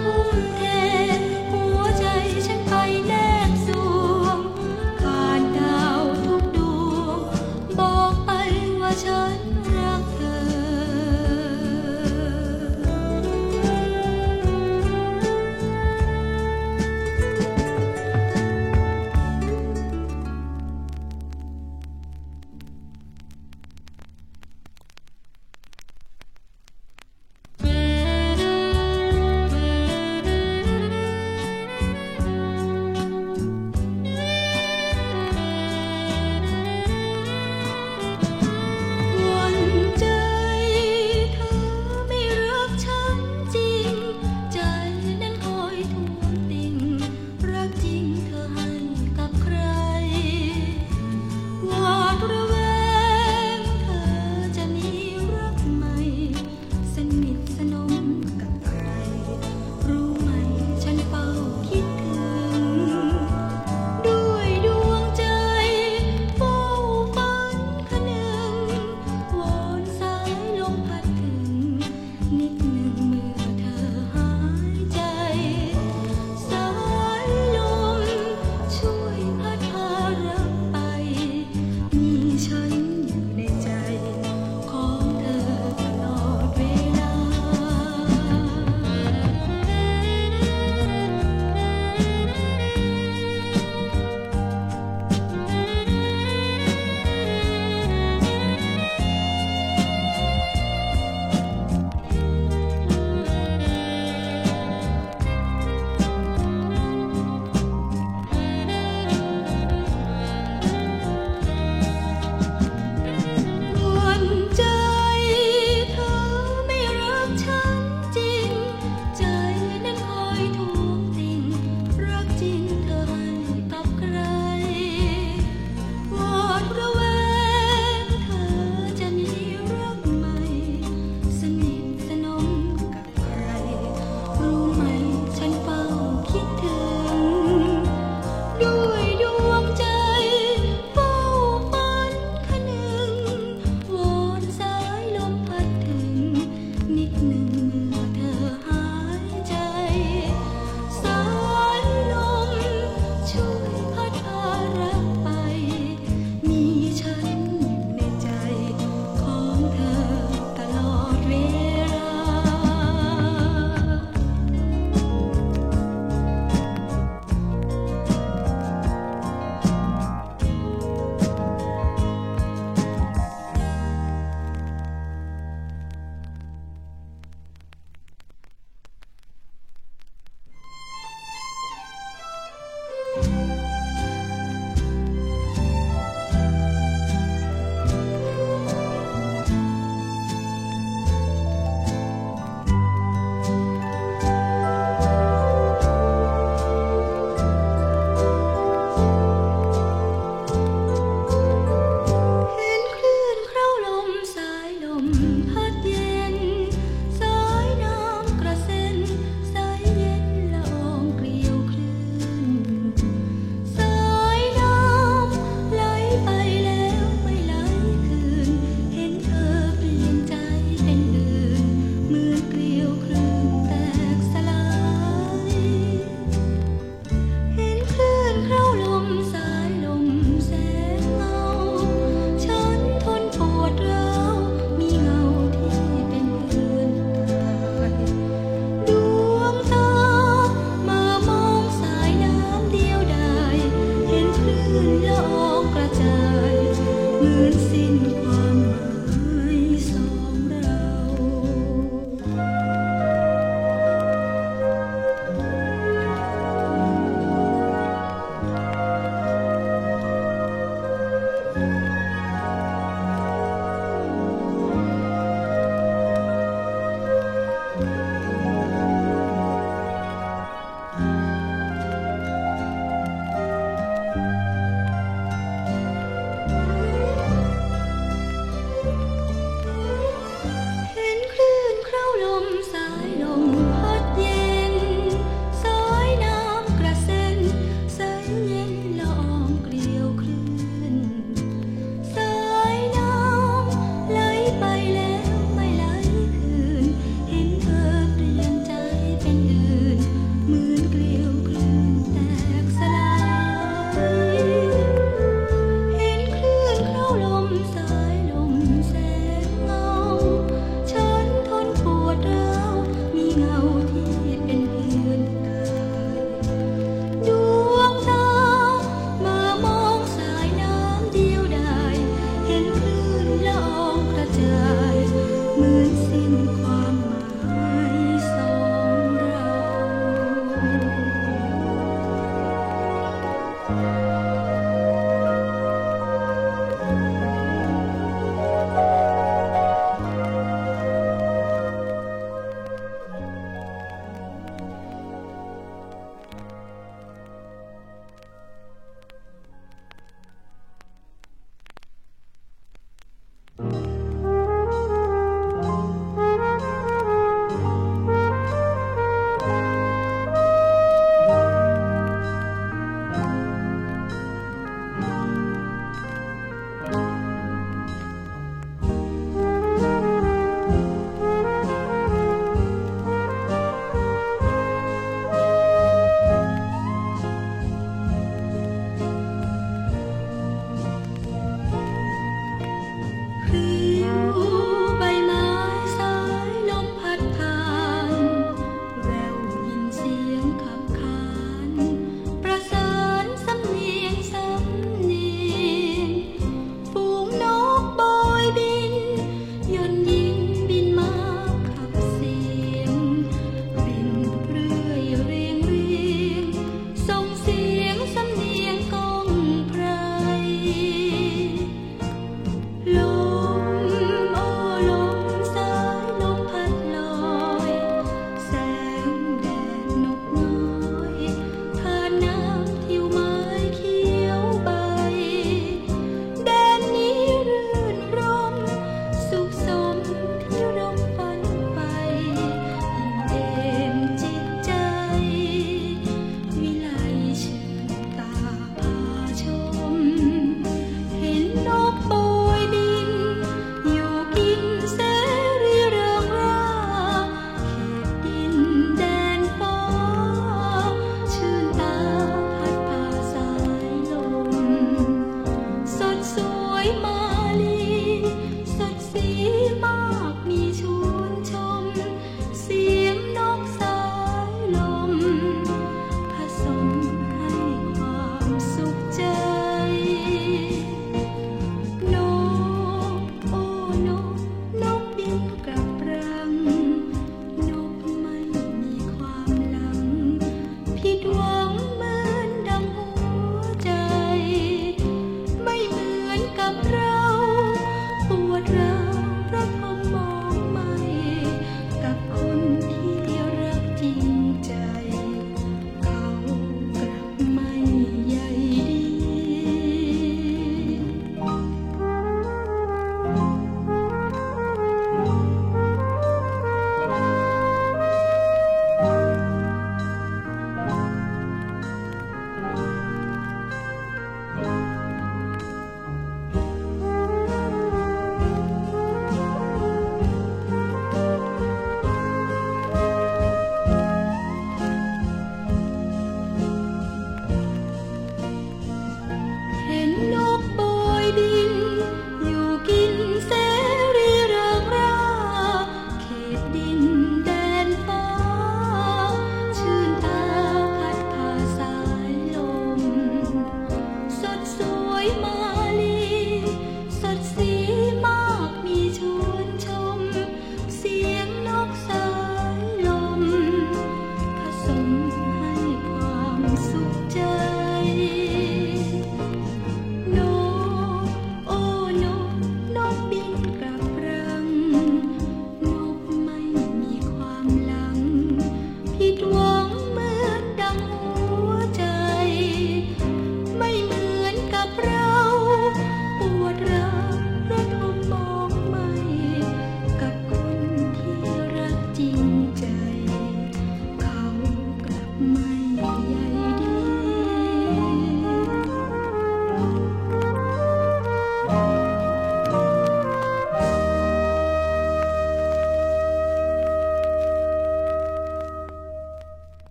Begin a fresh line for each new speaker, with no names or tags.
Lord.